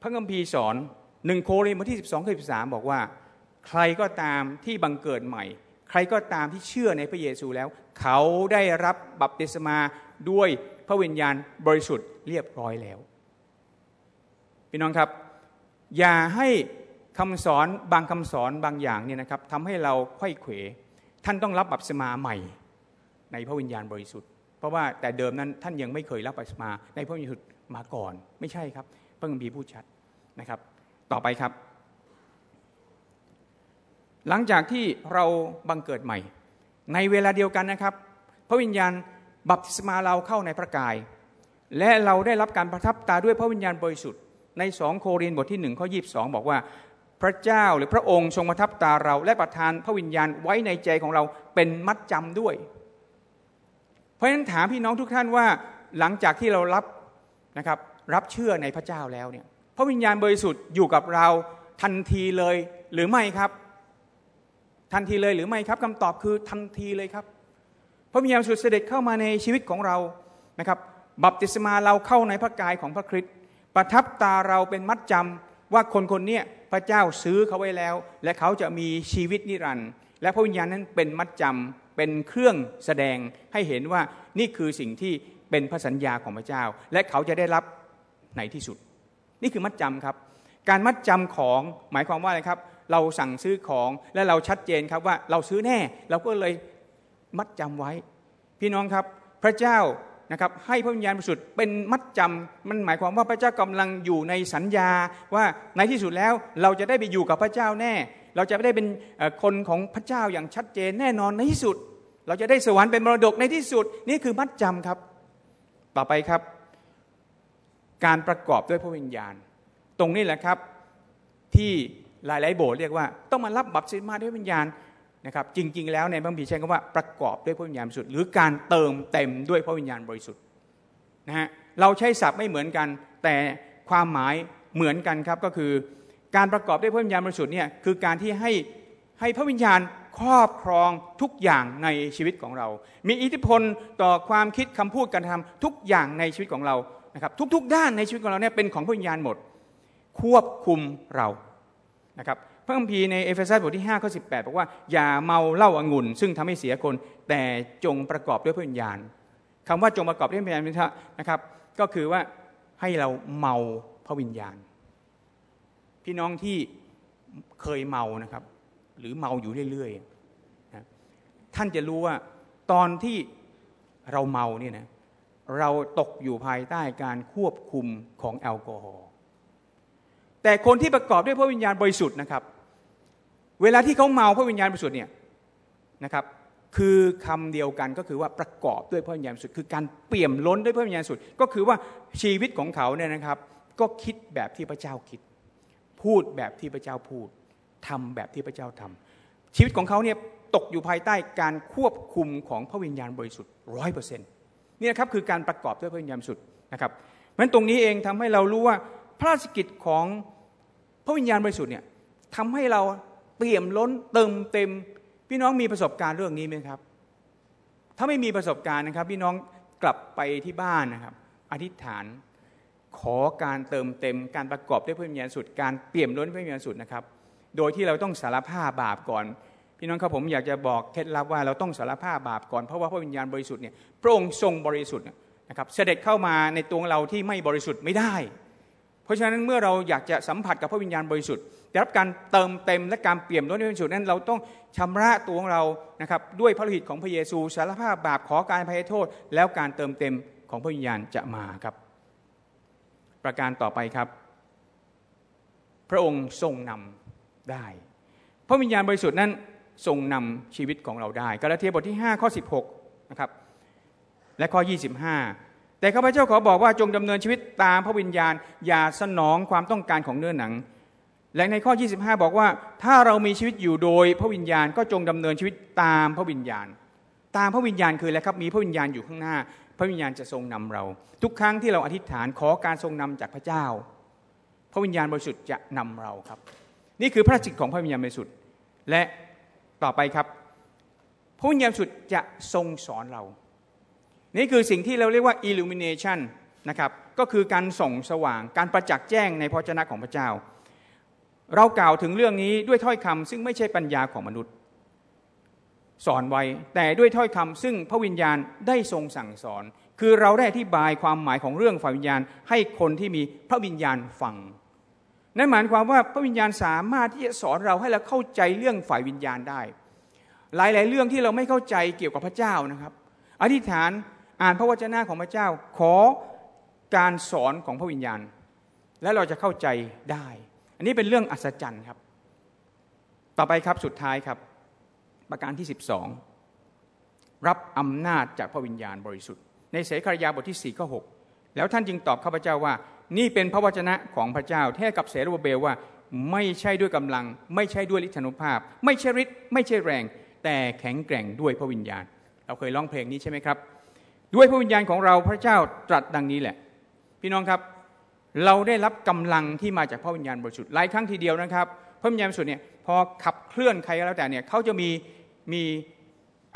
พระคัมภีร์สอนหนึ่งโครินธ์บทที่ 12บสองข้อสิบสามบอกว่า ใครก็ตามที่บังเกิดใหม่ ใครก็ตามที่เชื่อในพระเยซูแล้ว เขาได้รับบัพติศมาด้วยพระวิญญาณบริสุทธิ์เรียบร้อยแล้วพี่น้องครับ อย่าให้คำสอนบางคำสอนบางอย่างเนี่ยนะครับทำให้เราไข้เขวท่านต้องรับบัพติศมาใหม่ในพระวิญญาณบริสุทธิ์ เพราะว่าแต่เดิมนั้นท่านยังไม่เคยรับบัพติศมาในพระวิญญาณมาก่อน ไม่ใช่ครับพระคัมภีร์พูดชัดนะครับ ต่อไปครับ หลังจากที่เราบังเกิดใหม่ ในเวลาเดียวกันนะครับ พระวิญญาณบัพติศมาเราเข้าในพระกาย และเราได้รับการประทับตาด้วยพระวิญญาณบริสุทธิ์ในสองโครินธ์บทที่หนึ่งข้อยีบสองบอกว่า พระเจ้าหรือพระองค์ทรงประทับตาเรา และประทานพระวิญญาณไว้ในใจของเราเป็นมัดจำด้วย เพราะฉะนั้นถามพี่น้องทุกท่านว่าหลังจากที่เรารับนะครับรับเชื่อในพระเจ้าแล้วเนี่ยพระวิญญาณบริสุทธิ์อยู่กับเราทันทีเลยหรือไม่ครับ ทันทีเลยหรือไม่ครับคำตอบคือทันทีเลยครับ พระวิญญาณสุดเสด็จเข้ามาในชีวิตของเรานะครับ บัพติศมาเราเข้าในพระกายของพระคริสต์ประทับตาเราเป็นมัดจำว่าคนคนนี้พระเจ้าซื้อเขาไว้แล้ว และเขาจะมีชีวิตนิรันดร์และพระวิญญาณนั้นเป็นมัดจำเป็นเครื่องแสดงให้เห็นว่านี่คือสิ่งที่เป็นพระสัญญาของพระเจ้า และเขาจะได้รับในที่สุด นี่คือมัดจำครับ การมัดจำของหมายความว่าอะไรครับ เราสั่งซื้อของและเราชัดเจนครับว่าเราซื้อแน่ เราก็เลยมัดจำไว้ พี่น้องครับพระเจ้านะครับให้พระวิญญาณบริสุทธิ์เป็นมัดจำมันหมายความว่าพระเจ้ากำลังอยู่ในสัญญาว่าในที่สุดแล้วเราจะได้ไปอยู่กับพระเจ้าแน่ เราจะได้เป็นคนของพระเจ้าอย่างชัดเจนแน่นอนในที่สุด เราจะได้สวรรค์เป็นมรดกในที่สุด นี่คือมัดจำครับ ต่อไปครับ การประกอบด้วยพระวิญญาณ ตรงนี้แหละครับที่ หลายๆโบสถ์เรียกว่าต้องมารับบัพติศมาด้วยวิญญาณนะครับจริง ๆ แล้วในพระบิดใช้คำว่าประกอบด้วยพระวิญญาณบริสุทธิ์หรือการเติมเต็มด้วยพระวิญญาณบริสุทธิ์นะฮะเราใช้ศัพท์ไม่เหมือนกัน แต่ความหมายเหมือนกันครับก็คือการประกอบด้วยพระวิญญาณบริสุทธิ์เนี่ยคือการที่ให้ให้พระวิญญาณครอบครองทุกอย่างในชีวิตของเรา มีอิทธิพลต่อความคิดคำพูดการทำทุกอย่างในชีวิตของเรานะครับทุกๆ ด้านในชีวิตของเราเนี่ยเป็นของพระวิญญาณหมด ควบคุมเรา นะครับพระคัมภีร์ในเอเฟซัสบทที่5ข้อ18บอกว่าอย่าเมาเหล้าอางุ่น ซึ่งทำให้เสียคนแต่จงประกอบด้วยพระวิญญาณคำว่าจงประกอบด้วยพระวิญญาณนะครับ ก็คือว่าให้เราเมาพระวิญญาณ พี่น้องที่เคยเมานะครับ หรือเมาอยู่เรื่อยๆนะท่านจะรู้ว่าตอนที่เราเมาเนี่ยนะเราตกอยู่ภายใต้การควบคุมของแอลกอฮอล์ แต่คนที่ประกอบด้วยพระวิญญาณบริสุทธิ์นะครับ เวลาที่เขาเมาพระวิญญาณบริสุทธิ์เนี่ยนะครับคือคำเดียวกันก็คือว่าประกอบด้วยพระวิญญาณบริสุทธิ์คือการเปี่ยมล้นด้วยพระวิญญาณบริสุทธิ์ก็คือว่าชีวิตของเขาเนี่ยนะครับ ก็คิดแบบที่พระเจ้าคิด พูดแบบที่พระเจ้าพูดทำแบบที่พระเจ้าทำชีวิตของเขาเนี่ยตกอยู่ภายใต้การควบคุมของพระวิญญาณบริสุทธิ์ร้อยเปอร์เซ็นต์นี่นะครับคือการประกอบด้วยพระวิญญาณบริสุทธิ์นะครับเพราะฉะนั้นตรงนี้เองทำให้เรารู้ว่า พระราชกิจของพระวิญญาณบริสุทธิ์เนี่ยทำให้เราเปี่ยมล้นเติมเต็ม พี่น้องมีประสบการณ์เรื่องนี้ไหมครับ ถ้าไม่มีประสบการณ์นะครับ พี่น้องกลับไปที่บ้านนะครับ อธิษฐานขอการเติมเต็มการประกอบด้วยพระวิญญาณสุดการเปี่ยมล้นพระวิญญาณสุดนะครับ โดยที่เราต้องสารภาพบาปก่อน พี่น้องครับผมอยากจะบอกเคล็ดลับว่าเราต้องสารภาพบาปก่อนเพราะว่าพระวิญญาณบริสุทธิ์เนี่ยพระองค์ทรงบริสุทธิ์นะครับ เสด็จเข้ามาในตัวเราที่ไม่บริสุทธิ์ไม่ได้ พราะฉะนั้นเมื่อเราอยากจะสัมผัสกับพระวิญญาณบริสุทธิ์ได้รับการเติมเต็มและการเปี่ยมล้นด้วยพระวิญญาณนั้นเราต้องชำระตัวของเรานะครับด้วยพระฤทธิ์ของพระเยซูสารภาพบาปขอการพยโทษ แล้วการเติมเต็มของพระวิญญาณจะมาครับ ประการต่อไปครับ พระองค์ทรงนำได้ พระวิญญาณบริสุทธิ์นั้นทรงนำชีวิตของเราได้ กาลาเทียบทที่ 5 ข้อ 16 นะครับ และข้อ 25 แต่ข้าพเจ้าขอบอกว่าจงดำเนินชีวิตตามพระวิญญาณ อย่าสนองความต้องการของเนื้อหนัง และในข้อ 25 บอกว่า ถ้าเรามีชีวิตอยู่โดยพระวิญญาณก็จงดำเนินชีวิตตามพระวิญญาณ ตามพระวิญญาณคืออะไรครับมีพระวิญญาณอยู่ข้างหน้า พระวิญญาณจะทรงนำเรา ทุกครั้งที่เราอธิษฐานขอการทรงนำจากพระเจ้า พระวิญญาณบริสุทธิ์จะนำเราครับ นี่คือพระจิตของพระวิญญาณบริสุทธิ์และต่อไปครับ พระวิญญาณบริสุทธิ์จะทรงสอนเรา นี่คือสิ่งที่เราเรียกว่า illumination นะครับก็คือการส่องสว่างการประจักษ์แจ้งในพระเจ้าของพระเจ้า เรากล่าวถึงเรื่องนี้ด้วยถ้อยคำซึ่งไม่ใช่ปัญญาของมนุษย์ สอนไว้แต่ด้วยถ้อยคำซึ่งพระวิญญาณได้ทรงสั่งสอน คือเราได้อธิบายความหมายของเรื่องฝ่ายวิญญาณให้คนที่มีพระวิญญาณฟังนั่นหมายความว่าพระวิญญาณสามารถที่จะสอนเราให้เราเข้าใจเรื่องฝ่ายวิญญาณได้ หลาย ๆ เรื่องที่เราไม่เข้าใจเกี่ยวกับพระเจ้านะครับ อธิษฐาน อ่านพระวจนะของพระเจ้าขอการสอนของพระวิญญาณ และเราจะเข้าใจได้ อันนี้เป็นเรื่องอัศจรรย์ครับ ต่อไปครับสุดท้ายครับ ประการที่ 12 รับอำนาจจากพระวิญญาณบริสุทธิ์ ในเสคารยาบทที่4ข้อ6แล้วท่านจึงตอบข้าพเจ้าว่า นี่เป็นพระวจนะของพระเจ้าแท้กับเสรุเบลว่าไม่ใช่ด้วยกำลัง ไม่ใช่ด้วยฤทธานุภาพ ไม่ใช่ฤทธิ์ไม่ใช่แรง แต่แข็งแกร่งด้วยพระวิญญาณ เราเคยร้องเพลงนี้ใช่ไหมครับ ด้วยพระวิญญาณของเราพระเจ้าตรัสดังนี้แหละ พี่น้องครับเราได้รับกำลังที่มาจากพระวิญญาณบริสุทธิ์หลายครั้งทีเดียวนะครับ พระวิญญาณบริสุทธิ์เนี่ยพอขับเคลื่อนใครก็แล้วแต่เนี่ยเขาจะมีมี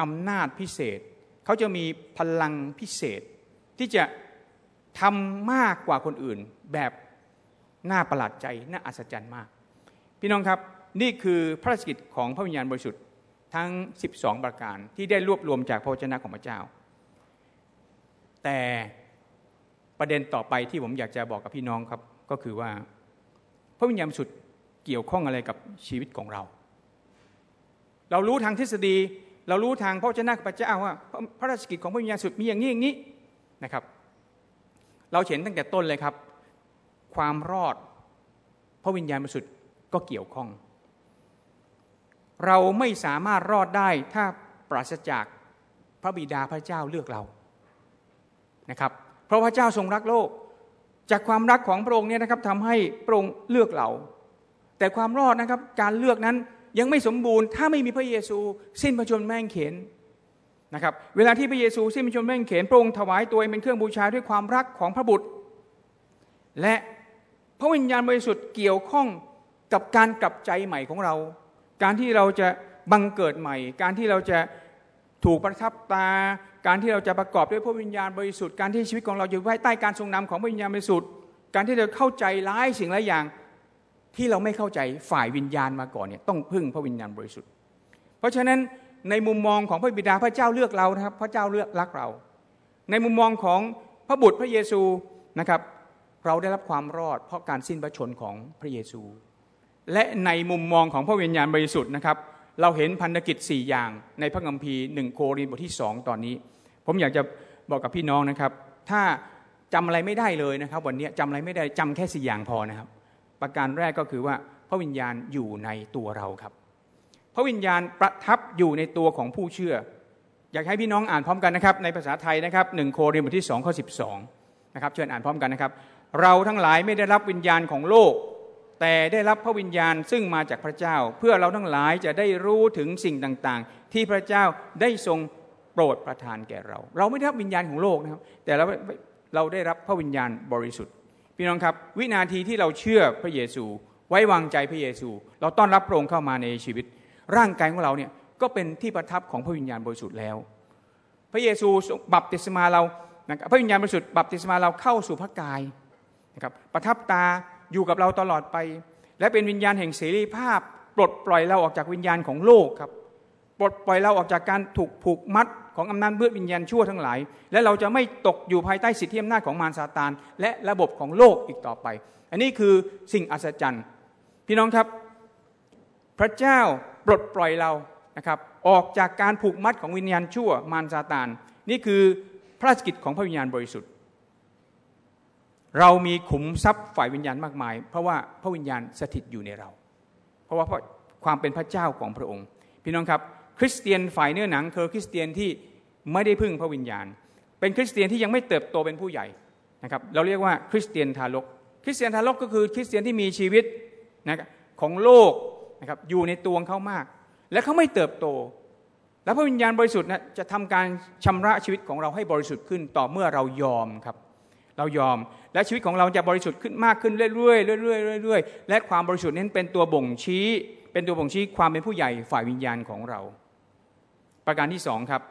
อำนาจพิเศษ เขาจะมีพลังพิเศษ ที่จะทำมากกว่าคนอื่น แบบน่าประหลาดใจน่าอัศจรรย์มาก พี่น้องครับนี่คือพระราชกิจของพระวิญญาณบริสุทธิ์ทั้ง 12 ประการที่ได้รวบรวมจากพระวจนะของพระเจ้า แต่ประเด็นต่อไปที่ผมอยากจะบอกกับพี่น้องครับ ก็คือว่า พระวิญญาณสุดเกี่ยวข้องอะไรกับชีวิตของเรา เรารู้ทางทฤษฎี เรารู้ทางพระเจ้าพระเจ้าว่าพระราชกิจของพระวิญญาณสุดมีอย่างนี้อย่างนี้นะครับ เราเห็นตั้งแต่ต้นเลยครับ ความรอดพระวิญญาณบริสุทธิ์ก็เกี่ยวข้อง เราไม่สามารถรอดได้ถ้าปราศจากพระบิดาพระเจ้าเลือกเรา นะครับ เพราะพระเจ้าทรงรักโลก จากความรักของพระองค์เนี่ยนะครับทำให้พระองค์เลือกเรา แต่ความรอดนะครับการเลือกนั้นยังไม่สมบูรณ์ถ้าไม่มีพระเยซูสิ้นพระชนแม่งเขนนะครับเวลาที่พระเยซูสิ้นพระชนแม่งเขนพระองค์ถวายตัวเองเป็นเครื่องบูชาด้วยความรักของพระบุตร และพระวิญญาณบริสุทธิ์เกี่ยวข้องกับการกลับใจใหม่ของเรา การที่เราจะบังเกิดใหม่ การที่เราจะ ถูกประทับตา การที่เราจะประกอบด้วยพระวิญญาณบริสุทธิ์การที่ชีวิตของเราอยู่ภายใต้การทรงนำของพระวิญญาณบริสุทธิ์การที่เราเข้าใจหลายสิ่งหลายอย่างที่เราไม่เข้าใจฝ่ายวิญญาณมาก่อนเนี่ยต้องพึ่งพระวิญญาณบริสุทธิ์ เพราะฉะนั้นในมุมมองของพระบิดาพระเจ้าเลือกเรานะครับ พระเจ้าเลือกรักเรา ในมุมมองของพระบุตรพระเยซูนะครับ เราได้รับความรอดเพราะการสิ้นพระชนของพระเยซู และในมุมมองของพระวิญญาณบริสุทธิ์นะครับ เราเห็นพันธกิจ 4 อย่างในพระคัมภีร์หนึ่งโครินธ์บทที่สองตอนนี้ ผมอยากจะบอกกับพี่น้องนะครับ ถ้าจำอะไรไม่ได้เลยนะครับ วันนี้จำอะไรไม่ได้จำแค่สี่อย่างพอนะครับ ประการแรกก็คือว่าพระวิญญาณอยู่ในตัวเราครับ พระวิญญาณประทับอยู่ในตัวของผู้เชื่อ อยากให้พี่น้องอ่านพร้อมกันนะครับ ในภาษาไทยนะครับหนึ่งโครินธ์บทที่สองข้อสิบสองนะครับเชิญอ่านพร้อมกันนะครับ เราทั้งหลายไม่ได้รับวิญญาณของโลก แต่ได้รับพระวิญญาณซึ่งมาจากพระเจ้า เพื่อเราทั้งหลายจะได้รู้ถึงสิ่งต่างๆ ที่พระเจ้าได้ทรงโปรดประทานแก่เรา เราไม่ได้รับวิญญาณของโลกนะครับ แต่เราเราได้รับพระวิญญาณบริสุทธิ์ พี่น้องครับวินาทีที่เราเชื่อพระเยซู ไว้วางใจพระเยซู เราต้อนรับพระองค์เข้ามาในชีวิต ร่างกายของเราเนี่ยก็เป็นที่ประทับของพระวิญญาณบริสุทธิ์แล้ว พระเยซูบัพติศมาเราพระวิญญาณบริสุทธิ์บัพติศมาเราเข้าสู่พระกายนะครับประทับตา อยู่กับเราตลอดไป และเป็นวิญญาณแห่งเสรีภาพ ปลดปล่อยเราออกจากวิญญาณของโลกครับ ปลดปล่อยเราออกจากการถูกผูกมัดของอำนาจเบื้อวิญญาณชั่วทั้งหลาย และเราจะไม่ตกอยู่ภายใต้สิทธิอำนาจของมารซาตาน และระบบของโลกอีกต่อไป อันนี้คือสิ่งอัศจรรย์ พี่น้องครับ พระเจ้าปลดปล่อยเรานะครับออกจากการผูกมัดของวิญญาณชั่วมารซาตาน นี่คือพระราชกิจของพระวิญญาณบริสุทธิ์ เรามีขุมทรัพย์ฝ่ายวิญญาณมากมาย เพราะว่าพระวิญญาณสถิตอยู่ในเรา เพราะว่าความเป็นพระเจ้าของพระองค์ พี่น้องครับ คริสเตียนฝ่ายเนื้อหนังคือคริสเตียนที่ไม่ได้พึ่งพระวิญญาณ เป็นคริสเตียนที่ยังไม่เติบโตเป็นผู้ใหญ่นะครับเราเรียกว่าคริสเตียนทารก คริสเตียนทารกก็คือคริสเตียนที่มีชีวิตนะครับของโลกนะครับอยู่ในตัวเขามาก และเขาไม่เติบโต แล้วพระวิญญาณบริสุทธิ์นะจะทำการชำระชีวิตของเราให้บริสุทธิ์ขึ้นต่อเมื่อเรายอมครับ เรายอม และชีวิตของเราจะบริสุทธิ์ขึ้นมากขึ้นเรื่อยๆเรื่อยๆเรื่อยๆและความบริสุทธิ์นั้นเป็นตัวบ่งชี้ เป็นตัวบ่งชี้ความเป็นผู้ใหญ่ฝ่ายวิญญาณของเรา ประการที่สองครับ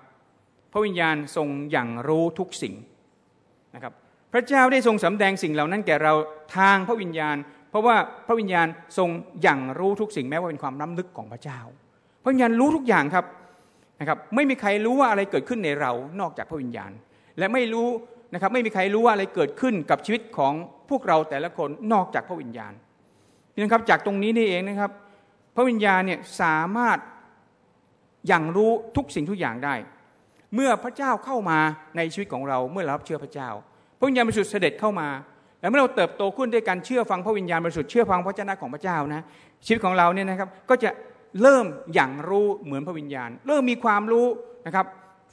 พระวิญญาณทรงอย่างรู้ทุกสิ่งนะครับพระเจ้าได้ทรงสำแดงสิ่งเหล่านั้นแก่เราทางพระวิญญาณ เพราะว่าพระวิญญาณทรงอย่างรู้ทุกสิ่งแม้ว่าเป็นความล้ำลึกของพระเจ้า พระวิญญาณรู้ทุกอย่างครับนะครับ ไม่มีใครรู้ว่าอะไรเกิดขึ้นในเรานอกจากพระวิญญาณ และไม่รู้ นะครับไม่มีใครรู้ว่าอะไรเกิดขึ้นกับชีวิตของพวกเราแต่ละคนนอกจากพระวิญญาณนี่นะครับจากตรงนี้นี่เองนะครับ พระวิญญาณเนี่ยสามารถอย่างรู้ทุกสิ่งทุกอย่างได้ เมื่อพระเจ้าเข้ามาในชีวิตของเราเมื่อเรารับเชื่อพระเจ้า พระวิญญาณบริสุทธิ์เสด็จเข้ามา แล้วเมื่อเราเติบโตขึ้นด้วยการเชื่อฟังพระวิญญาณบริสุทธิ์เชื่อฟังพระเจ้าของพระเจ้านะชีวิตของเราเนี่ยนะครับก็จะเริ่มอย่างรู้เหมือนพระวิญญาณ เริ่มมีความรู้นะครับ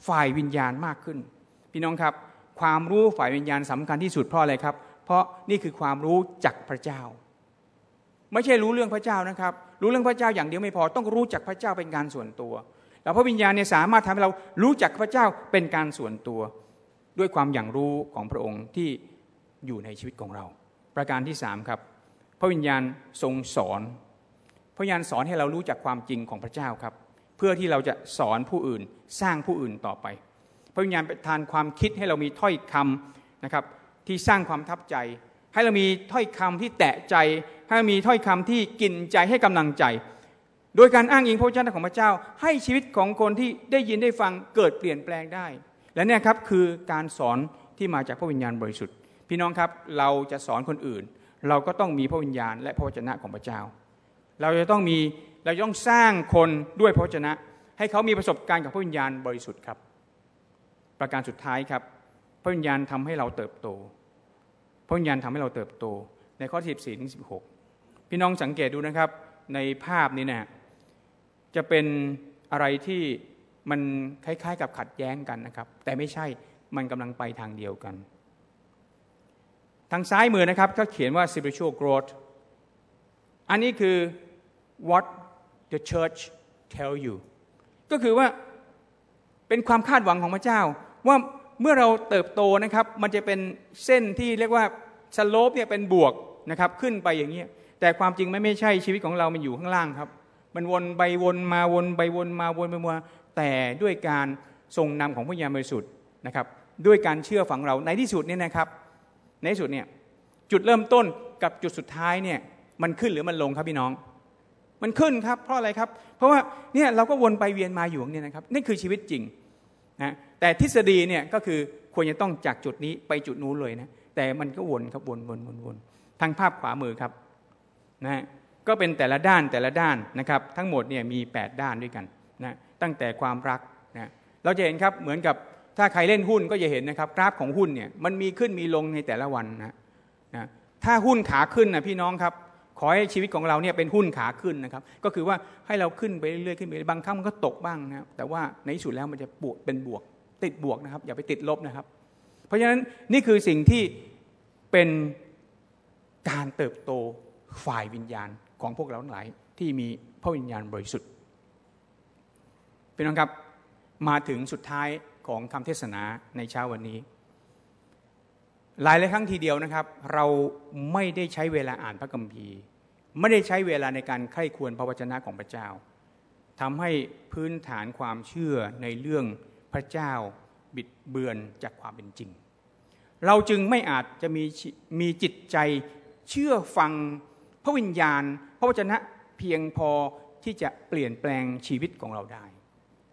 ฝ่ายวิญญาณมากขึ้น พี่น้องครับ ความรู้ฝ่ายวิญญาณสำคัญที่สุดเพราะอะไรครับ เพราะนี่คือความรู้จักพระเจ้า ไม่ใช่รู้เรื่องพระเจ้านะครับ รู้เรื่องพระเจ้าอย่างเดียวไม่พอต้องรู้จักพระเจ้าเป็นการส่วนตัวแล้วพระวิญญาณเนี่ยสามารถทำให้เรารู้จักพระเจ้าเป็นการส่วนตัว ด้วยความอย่างรู้ของพระองค์ที่อยู่ในชีวิตของเรา ประการที่สามครับ พระวิญญาณทรงสอน พระวิญญาณสอนให้เรารู้จักความจริงของพระเจ้าครับ เพื่อที่เราจะสอนผู้อื่นสร้างผู้อื่นต่อไป พระวิญญาณประทานความคิดให้เรามีถ้อยคำนะครับที่สร้างความทับใจ ให้เรามีถ้อยคำที่แตะใจ ให้เรามีถ้อยคำที่กินใจให้กำลังใจ โดยการอ้างอิงพระเจ้าของพระเจ้า ให้ชีวิตของคนที่ได้ยินได้ฟังเกิดเปลี่ยนแปลงได้ และเนี่ยครับคือการสอนที่มาจากพระวิญญาณบริสุทธิ์ พี่น้องครับเราจะสอนคนอื่น เราก็ต้องมีพระวิญญาณและพระวจนะของพระเจ้า เราจะต้องมีเราต้องสร้างคนด้วยพระวจนะ ให้เขามีประสบการณ์กับพระวิญญาณบริสุทธิ์ครับ ประการสุดท้ายครับ พระวิญญาณทำให้เราเติบโต พระวิญญาณทำให้เราเติบโต ในข้อ 14ถึง16 พี่น้องสังเกตดูนะครับ ในภาพนี้นะจะเป็นอะไรที่มันคล้าย ๆ กับขัดแย้งกันนะครับ แต่ไม่ใช่มันกำลังไปทางเดียวกัน ทางซ้ายมือนะครับก็เขียนว่า spiritual growth อันนี้คือ what the church tell you ก็คือว่าเป็นความคาดหวังของพระเจ้า ว่าเมื่อเราเติบโตนะครับ มันจะเป็นเส้นที่เรียกว่าสโลปเนี่ยเป็นบวกนะครับขึ้นไปอย่างนี้แต่ความจริงไม่ไม่ใช่ชีวิตของเรา มันอยู่ข้างล่างครับ มันวนไปวนมาวนไปวนมาวนไปมาแต่ด้วยการทรงนำของพระยาบริสุทธิ์นะครับ ด้วยการเชื่อฝังเราในที่สุดเนี่ยนะครับ ในที่สุดเนี่ยจุดเริ่มต้นกับจุดสุดท้ายเนี่ยมันขึ้นหรือมันลงครับพี่น้อง มันขึ้นครับเพราะอะไรครับ เพราะว่าเนี่ยเราก็วนไปเวียนมาอยู่เนี่ยนะครับนี่คือชีวิตจริง นะแต่ทฤษฎีเนี่ยก็คือควรจะต้องจากจุดนี้ไปจุดนู้นเลยนะแต่มันก็วนครับวนวนวนวนทางภาพขวามือครับนะก็เป็นแต่ละด้านแต่ละด้านนะครับทั้งหมดเนี่ยมี 8 ด้านด้วยกันนะตั้งแต่ความรักนะเราจะเห็นครับเหมือนกับถ้าใครเล่นหุ้นก็จะเห็นนะครับกราฟของหุ้นเนี่ยมันมีขึ้นมีลงในแต่ละวันนะนะถ้าหุ้นขาขึ้นนะพี่น้องครับ ขอให้ชีวิตของเราเนี่ยเป็นหุ้นขาขึ้นนะครับ ก็คือว่าให้เราขึ้นไปเรื่อยๆขึ้นไปบางครั้งมันก็ตกบ้างนะครับแต่ว่าในที่สุดแล้วมันจะบวกเป็นบวก ติดบวกนะครับ อย่าไปติดลบนะครับ เพราะฉะนั้นนี่คือสิ่งที่เป็นการเติบโตฝ่ายวิญญาณของพวกเราทั้งหลายที่มีพระวิญญาณบริสุทธิ์เป็นน้องครับมาถึงสุดท้ายของคำเทศนาในเช้าวันนี้ หลายหลายครั้งทีเดียวนะครับ เราไม่ได้ใช้เวลาอ่านพระคัมภีร์ ไม่ได้ใช้เวลาในการไข้ควรพระวจนะของพระเจ้าทำให้พื้นฐานความเชื่อในเรื่องพระเจ้าบิดเบือนจากความเป็นจริง เราจึงไม่อาจจะมีมีจิตใจเชื่อฟังพระวิญญาณ พระวจนะเพียงพอที่จะเปลี่ยนแปลงชีวิตของเราได้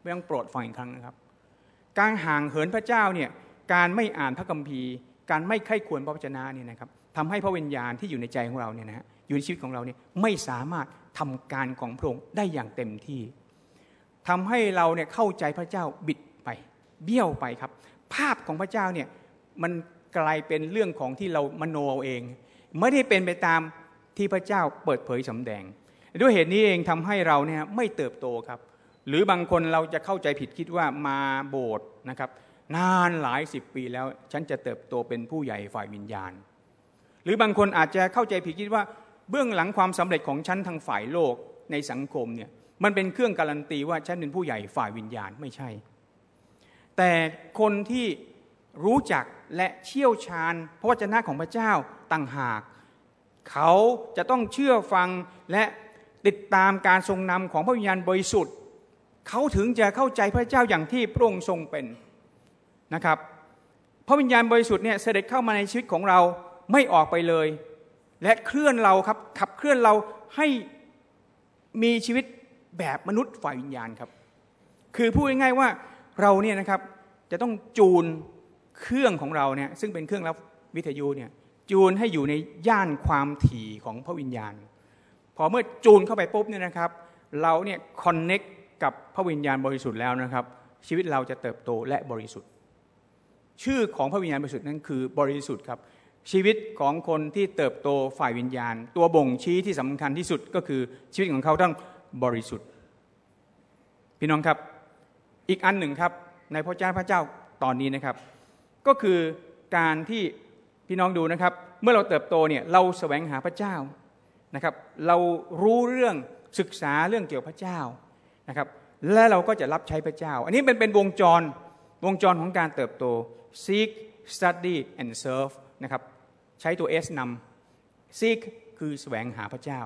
ไม่ต้องโปรดฟังอีกครั้งนะครับ การห่างเหินพระเจ้าเนี่ยการไม่อ่านพระคัมภีร์ การไม่ไข้ควรพระวจนะเนี่ยนะครับทำให้พระวิญญาณที่อยู่ในใจของเราเนี่ยนะฮะ อยู่ในชีวิตของเราเนี่ยไม่สามารถทำการของพระองค์ได้อย่างเต็มที่ทำให้เราเนี่ยเข้าใจพระเจ้าบิดไป เบี้ยวไปครับ ภาพของพระเจ้าเนี่ยมันกลายเป็นเรื่องของที่เรามโนเอาเอง ไม่ได้เป็นไปตามที่พระเจ้าเปิดเผยสำแดง ด้วยเหตุนี้เองทำให้เราเนี่ยไม่เติบโตครับ หรือบางคนเราจะเข้าใจผิดคิดว่ามาโบสถ์นะครับนานหลายสิบปีแล้วฉันจะเติบโตเป็นผู้ใหญ่ฝ่ายวิญญาณ หรือบางคนอาจจะเข้าใจผิดคิดว่า เบื้องหลังความสำเร็จของฉันทางฝ่ายโลกในสังคมเนี่ยมันเป็นเครื่องการันตีว่าฉันเป็นผู้ใหญ่ฝ่ายวิญญาณไม่ใช่ แต่คนที่รู้จักและเชี่ยวชาญ พระวจนะของพระเจ้าต่างหาก เขาจะต้องเชื่อฟังและติดตามการทรงนำของพระวิญญาณบริสุทธิ์ เขาถึงจะเข้าใจพระเจ้าอย่างที่พระองค์ทรงเป็นนะครับ พระวิญญาณบริสุทธิ์เนี่ยเสด็จเข้ามาในชีวิตของเราไม่ออกไปเลย และเคลื่อนเราครับขับเคลื่อนเราให้มีชีวิตแบบมนุษย์ฝ่ายวิญญาณครับ คือพูดง่ายๆว่าเราเนี่ยนะครับจะต้องจูนเครื่องของเราเนี่ยซึ่งเป็นเครื่องรับวิทยุเนี่ยจูนให้อยู่ในย่านความถี่ของพระวิญญาณ พอเมื่อจูนเข้าไปปุ๊บเนี่ยนะครับ เราเนี่ยคอนเน็กกับพระวิญญาณบริสุทธิ์แล้วนะครับ ชีวิตเราจะเติบโตและบริสุทธิ์ ชื่อของพระวิญญาณบริสุทธิ์นั้นคือบริสุทธิ์ครับ ชีวิตของคนที่เติบโตฝ่ายวิญญาณ ตัวบ่งชี้ที่สำคัญที่สุดก็คือชีวิตของเขาต้องบริสุทธิ์ พี่น้องครับอีกอันหนึ่งครับในพระเจ้าพระเจ้าตอนนี้นะครับ ก็คือการที่พี่น้องดูนะครับ เมื่อเราเติบโตเนี่ยเราแสวงหาพระเจ้านะครับ เรารู้เรื่องศึกษาเรื่องเกี่ยวพระเจ้านะครับ และเราก็จะรับใช้พระเจ้า อันนี้เป็นเป็นวงจรวงจรของการเติบโต seek study and serve นะครับ ใช้ตัว S นำ seek คือแสวงหาพระเจ้า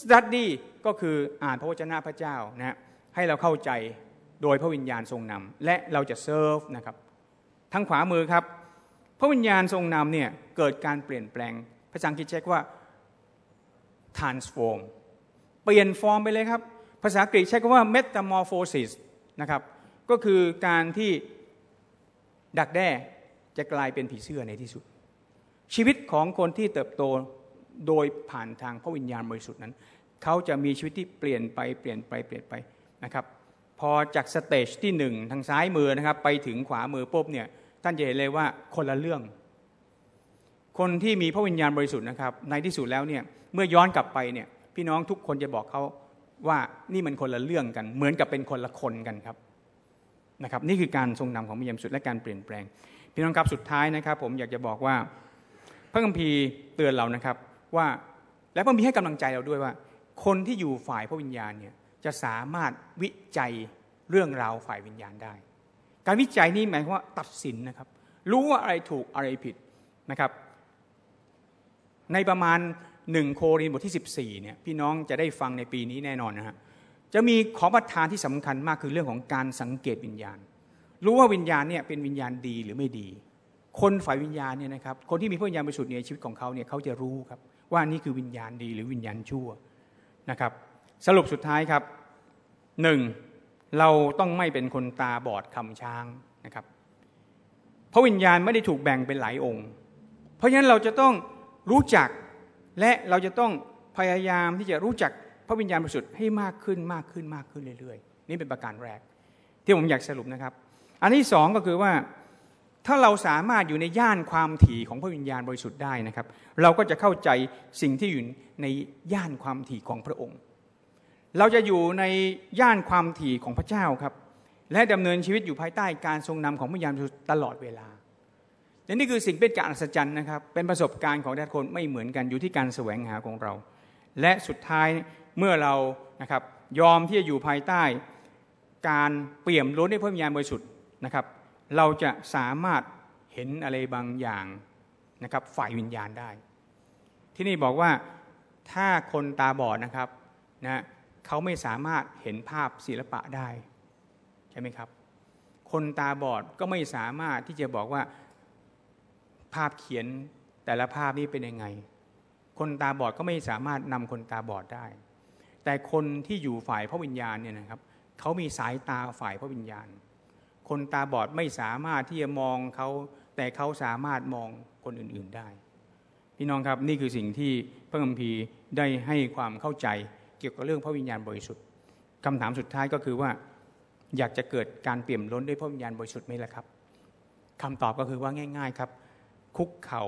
study ก็คืออ่านพระวจนะพระเจ้านะให้เราเข้าใจโดยพระวิญญาณทรงนำและเราจะ serve นะครับทั้งขวามือครับ พระวิญญาณทรงนำเนี่ยเกิดการเปลี่ยนแปลงภาษาอังกฤษใช้ว่า transform เปลี่ยนฟอร์มไปเลยครับ ภาษากรีกใช้คำว่า metamorphosis นะครับ ก็คือการที่ดักแด้จะกลายเป็นผีเสื้อในที่สุด ชีวิตของคนที่เติบโตโดยผ่านทางพระวิญญาณบริสุทธิ์นั้น เขาจะมีชีวิตที่เปลี่ยนไปเปลี่ยนไปเปลี่ยนไปนะครับ พอจากสเตจที่หนึ่งทางซ้ายมือนะครับ ไปถึงขวามือปุ๊บเนี่ยท่านจะเห็นเลยว่าคนละเรื่อง คนที่มีพระวิญญาณบริสุทธิ์นะครับ ในที่สุดแล้วเนี่ยเมื่อย้อนกลับไปเนี่ยพี่น้องทุกคนจะบอกเขาว่านี่มันคนละเรื่องกัน เหมือนกับเป็นคนละคนกันครับนะครับ นี่คือการทรงนำของพระยามสุดและการเปลี่ยนแปลง พี่น้องครับสุดท้ายนะครับ ผมอยากจะบอกว่า พระคัมภีร์เตือนเรานะครับว่าและพระคัมภีร์ให้กำลังใจเราด้วยว่า คนที่อยู่ฝ่ายพระวิญญาณเนี่ยจะสามารถวิจัยเรื่องราวฝ่ายวิญญาณได้ การวิจัยนี่หมายความว่าตัดสินนะครับ รู้ว่าอะไรถูกอะไรผิดนะครับ ในประมาณหนึ่งโครินบทที่ 14เนี่ยพี่น้องจะได้ฟังในปีนี้แน่นอนนะฮะจะมีของประทานที่สำคัญมากคือเรื่องของการสังเกตวิญญาณ รู้ว่าวิญญาณเนี่ยเป็นวิญญาณดีหรือไม่ดี คนฝ่ายวิญญาณเนี่ยนะครับคนที่มีพระวิญญาณบริสุทธิ์ในชีวิตของเขาเนี่ยเขาจะรู้ครับว่านี่คือวิญญาณดีหรือวิญญาณชั่วนะครับสรุปสุดท้ายครับหนึ่งเราต้องไม่เป็นคนตาบอดคำช้างนะครับพระวิญญาณไม่ได้ถูกแบ่งเป็นหลายองค์ เพราะฉะนั้นเราจะต้องรู้จักและเราจะต้องพยายามที่จะรู้จักพระวิญญาณบริสุทธิ์ให้มากขึ้นมากขึ้นมากขึ้นเรื่อยๆ นี่เป็นประการแรก ที่ผมอยากสรุปนะครับ อันที่สองก็คือว่า ถ้าเราสามารถอยู่ในย่านความถี่ของพระวิญญาณบริสุทธิ์ได้นะครับ เราก็จะเข้าใจสิ่งที่อยู่ในย่านความถี่ของพระองค์ เราจะอยู่ในย่านความถี่ของพระเจ้าครับ และดำเนินชีวิตอยู่ภายใต้การทรงนำของพระวิญญาณบริสุทธิ์ตลอดเวลาและนี่คือสิ่งเป็นการอัศจรรย์นะครับ เป็นประสบการณ์ของแต่ละคนไม่เหมือนกันอยู่ที่การแสวงหาของเรา และสุดท้ายเมื่อเรานะครับยอมที่จะอยู่ภายใต้ การเปี่ยมล้นด้วยพระวิญญาณบริสุทธิ์นะครับ เราจะสามารถเห็นอะไรบางอย่างนะครับฝ่ายวิญญาณได้ ที่นี่บอกว่าถ้าคนตาบอดนะครับนะเขาไม่สามารถเห็นภาพศิลปะได้ใช่ไหมครับ คนตาบอดก็ไม่สามารถที่จะบอกว่าภาพเขียนแต่ละภาพนี้เป็นยังไง คนตาบอดก็ไม่สามารถนำคนตาบอดได้ แต่คนที่อยู่ฝ่ายพระวิญญาณเนี่ยนะครับเขามีสายตาฝ่ายพระวิญญาณ คนตาบอดไม่สามารถที่จะมองเขาแต่เขาสามารถมองคนอื่นๆได้ พี่น้องครับนี่คือสิ่งที่พระคัมภีร์ได้ให้ความเข้าใจเกี่ยวกับเรื่องพระวิญญาณบริสุทธิ์คำถามสุดท้ายก็คือว่า อยากจะเกิดการเปี่ยมล้นด้วยพระวิญญาณบริสุทธิ์ไหมล่ะครับคำตอบก็คือว่าง่าย ๆครับ คุกเข่า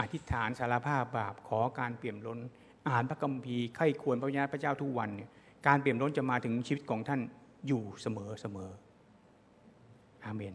อธิษฐานสารภาพบาปขอการเปี่ยมล้น อ่านพระคัมภีร์ไข้ควรพระวิญญาณพระเจ้าทุกวันเนี่ยการเปี่ยมล้นจะมาถึงชีวิตของท่านอยู่เสมอเสมอ อาเมน